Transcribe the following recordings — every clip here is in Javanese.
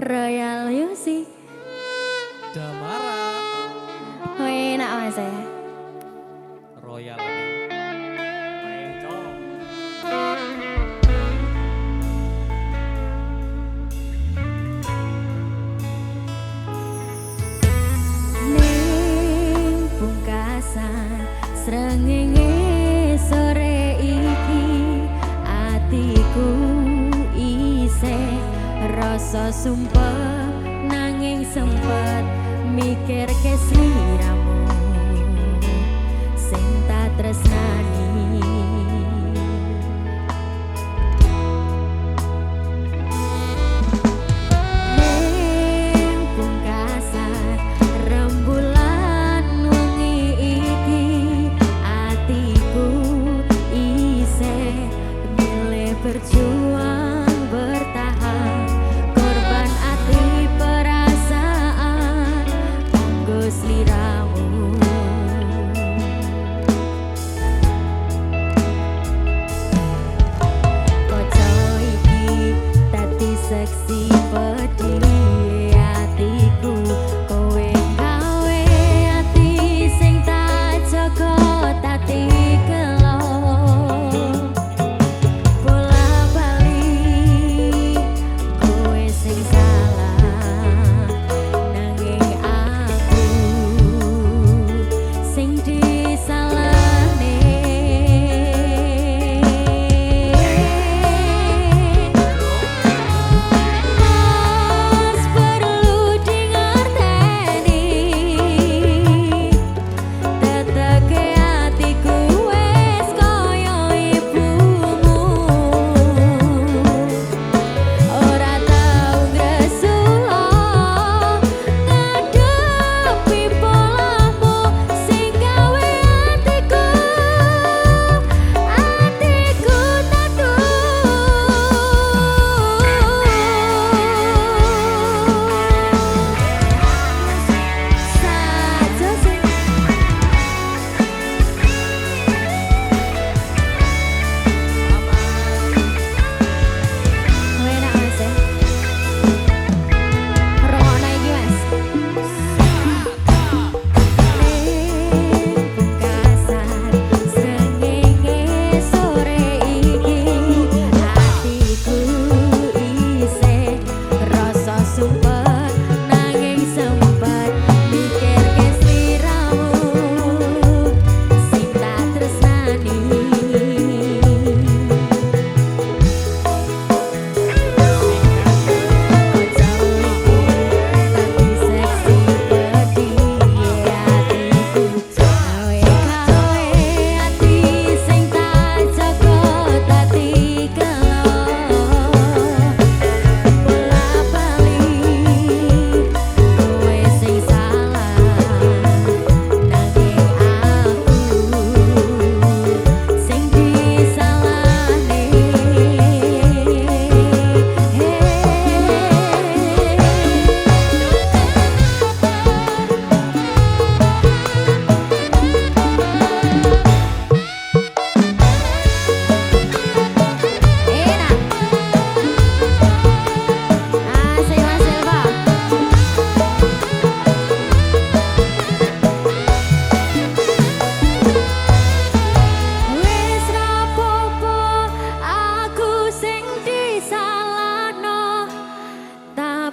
Royal Music Damara. Oh enak mas ya Royal rasa sumpah nanging sempet mikir ke sliramu sing tak tresnani sexy.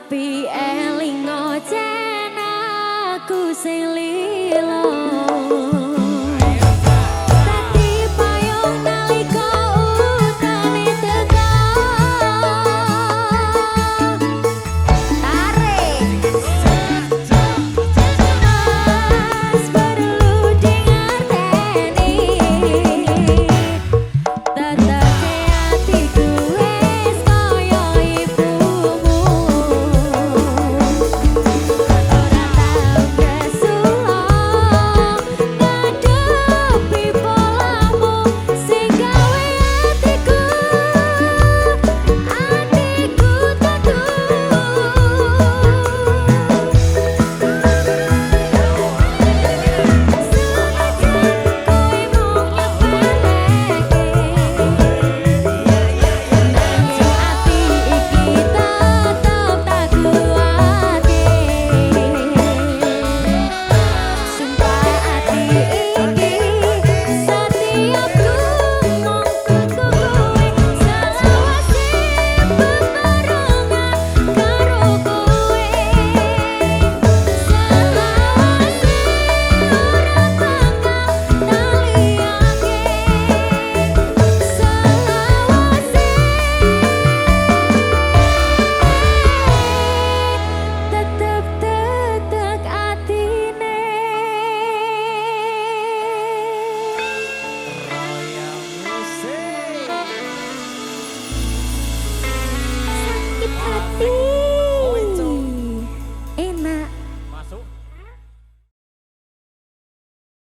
Tapi elingo jenaku sing